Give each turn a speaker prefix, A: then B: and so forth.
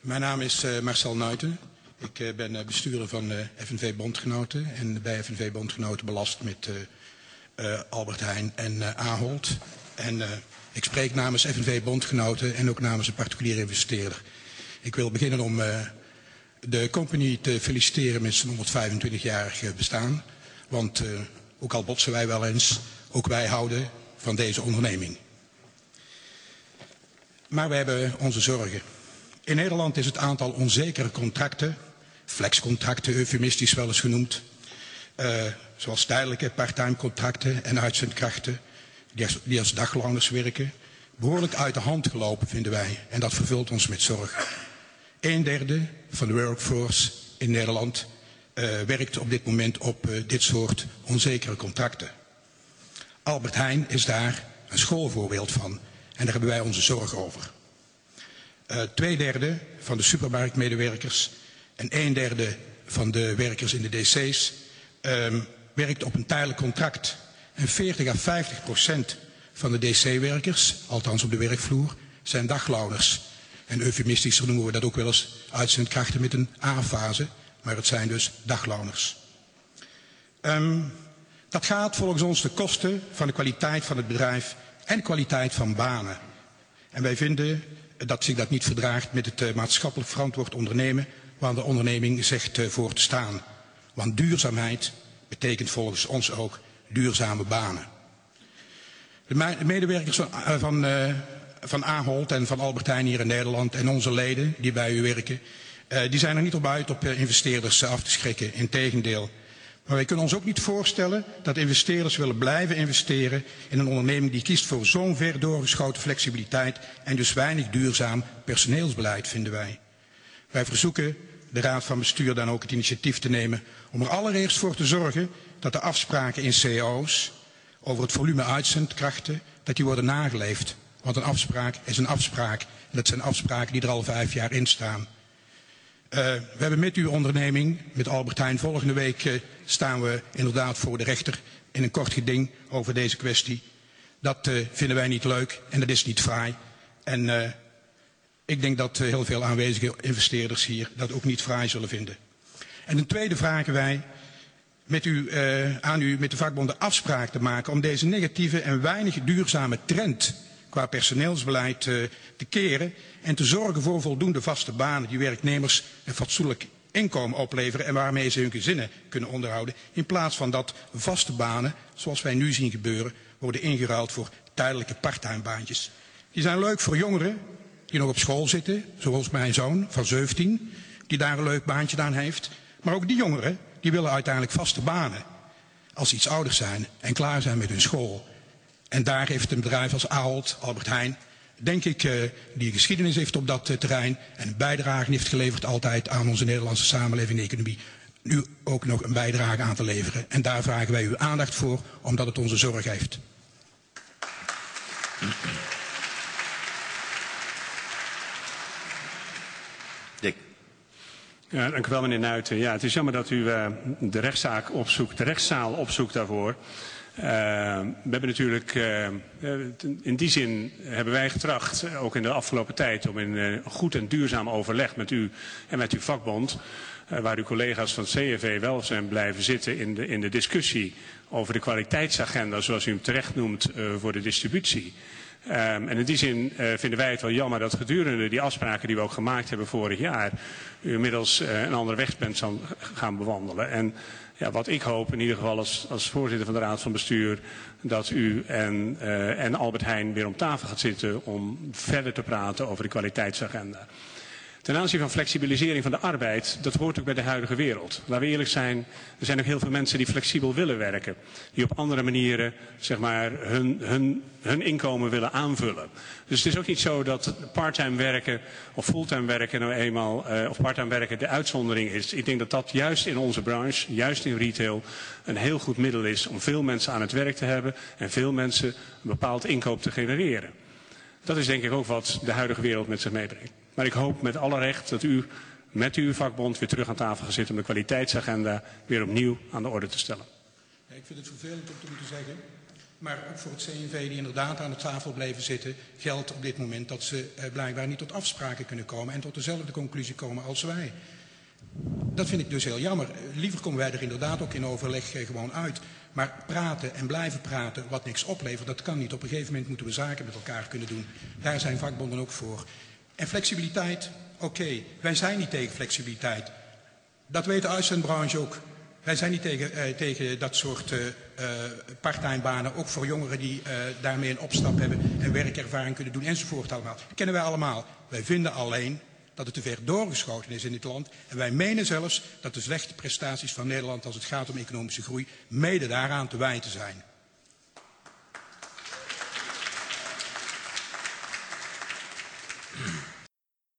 A: Mijn naam is uh, Marcel Nuiten. Ik uh, ben uh, bestuurder van FNV Bondgenoten en bij FNV Bondgenoten belast met Albert Heijn en Ahold. En ik spreek namens FNV Bondgenoten en ook namens een particuliere investeerder. Ik wil beginnen om de company te feliciteren met zijn 125-jarig bestaan. Want ook al botsen wij wel eens, ook wij houden van deze onderneming. Maar we hebben onze zorgen. In Nederland is het aantal onzekere contracten, flexcontracten eufemistisch wel eens genoemd, uh, zoals tijdelijke parttime contracten en uitzendkrachten die als, die dagloners werken, behoorlijk uit de hand gelopen vinden wij. En dat vervult ons met zorg. Een derde van de workforce in Nederland uh, werkt op dit moment op uh, dit soort onzekere contracten. Albert Heijn is daar een schoolvoorbeeld van. En daar hebben wij onze zorg over. Uh, twee derde van de supermarktmedewerkers en een derde van de werkers in de DC's um, werkt op een tijdelijk contract. En 40 à 50 procent van de DC-werkers, althans op de werkvloer, zijn dagloners. En eufemistischer noemen we dat ook wel eens uitzendkrachten met een A-fase, maar het zijn dus dagloners. Um, dat gaat volgens ons de kosten van de kwaliteit van het bedrijf en de kwaliteit van banen. En wij vinden dat zich dat niet verdraagt met het uh, maatschappelijk verantwoord ondernemen waar de onderneming zegt uh, voor te staan. Want duurzaamheid betekent volgens ons ook duurzame banen. De medewerkers van, van, van Ahold en van Albertijn hier in Nederland en onze leden die bij u werken, die zijn er niet op uit op investeerders af te schrikken. Integendeel. Maar wij kunnen ons ook niet voorstellen dat investeerders willen blijven investeren in een onderneming die kiest voor zo'n ver doorgeschoten flexibiliteit en dus weinig duurzaam personeelsbeleid, vinden wij. Wij verzoeken de Raad van Bestuur dan ook het initiatief te nemen om er allereerst voor te zorgen dat de afspraken in CO's over het volume uitzendkrachten, dat die worden nageleefd. Want een afspraak is een afspraak. En dat zijn afspraken die er al vijf jaar in staan. Uh, we hebben met uw onderneming, met Albert Heijn, volgende week uh, staan we inderdaad voor de rechter in een kort geding over deze kwestie. Dat uh, vinden wij niet leuk en dat is niet fraai. En ik denk dat heel veel aanwezige investeerders hier dat ook niet fraai zullen vinden. En ten tweede vragen wij met u, aan u met de vakbonden afspraak te maken om deze negatieve en weinig duurzame trend qua personeelsbeleid uh, te keren en te zorgen voor voldoende vaste banen die werknemers een fatsoenlijk inkomen opleveren en waarmee ze hun gezinnen kunnen onderhouden. In plaats van dat vaste banen, zoals wij nu zien gebeuren, worden ingeruild voor tijdelijke parttime baantjes. Die zijn leuk voor jongeren die nog op school zitten, zoals mijn zoon van 17, die daar een leuk baantje aan heeft. Maar ook die jongeren, die willen uiteindelijk vaste banen. Als ze iets ouder zijn en klaar zijn met hun school. En daar heeft een bedrijf als Ahold, Albert Heijn, denk ik, uh, die geschiedenis heeft op dat uh, terrein en een bijdrage heeft geleverd altijd aan onze Nederlandse samenleving en economie, nu ook nog een bijdrage aan te leveren. En daar vragen wij uw aandacht voor, omdat het onze zorg heeft.
B: Dick.
C: Ja, dank u wel, meneer Nuiten. Ja, het is jammer dat u uh, de rechtszaak opzoekt, de rechtszaal opzoekt daarvoor. Uh, we hebben natuurlijk, uh, in die zin hebben wij getracht, ook in de afgelopen tijd, om in uh, goed en duurzaam overleg met u en met uw vakbond, waar uw collega's van het CFV wel zijn blijven zitten in de, in de discussie over de kwaliteitsagenda, zoals u hem terecht noemt, voor de distributie. Um, en in die zin uh, vinden wij het wel jammer dat gedurende die afspraken die we ook gemaakt hebben vorig jaar, u inmiddels uh, een andere weg bent gaan bewandelen. En ja, wat ik hoop in ieder geval als, als voorzitter van de Raad van Bestuur, dat u en, uh, en Albert Heijn weer om tafel gaat zitten om verder te praten over de kwaliteitsagenda. Ten aanzien van flexibilisering van de arbeid, dat hoort ook bij de huidige wereld. Laten we eerlijk zijn, er zijn ook heel veel mensen die flexibel willen werken. Die op andere manieren zeg maar, hun, hun, hun inkomen willen aanvullen. Dus het is ook niet zo dat parttime werken of fulltime werken nou eenmaal, uh, of parttime werken de uitzondering is. Ik denk dat dat juist in onze branche, juist in retail, een heel goed middel is om veel mensen aan het werk te hebben en veel mensen een bepaald inkoop te genereren. Dat is denk ik ook wat de huidige wereld met zich meebrengt. Maar ik hoop met alle recht dat u met uw vakbond weer terug aan tafel gaat zitten om de kwaliteitsagenda weer opnieuw aan de orde te stellen.
A: Ja, ik vind het vervelend om te moeten zeggen Maar ook voor het CNV die inderdaad aan de tafel bleven zitten, geldt op dit moment dat ze eh, blijkbaar niet tot afspraken kunnen komen en tot dezelfde conclusie komen als wij. Dat vind ik dus heel jammer. Liever komen wij er inderdaad ook in overleg eh, gewoon uit. Maar praten en blijven praten wat niks oplevert, dat kan niet. Op een gegeven moment moeten we zaken met elkaar kunnen doen. Daar zijn vakbonden ook voor. En flexibiliteit, oké, wij zijn niet tegen flexibiliteit. Dat weet de uitzendbranche ook. Wij zijn niet tegen, eh, tegen dat soort parttime banen, ook voor jongeren die uh, daarmee een opstap hebben en werkervaring kunnen doen enzovoort allemaal. Dat kennen wij allemaal. Wij vinden alleen dat het te ver doorgeschoten is in dit land. En wij menen zelfs dat de slechte prestaties van Nederland als het gaat om economische groei mede daaraan te wijten zijn.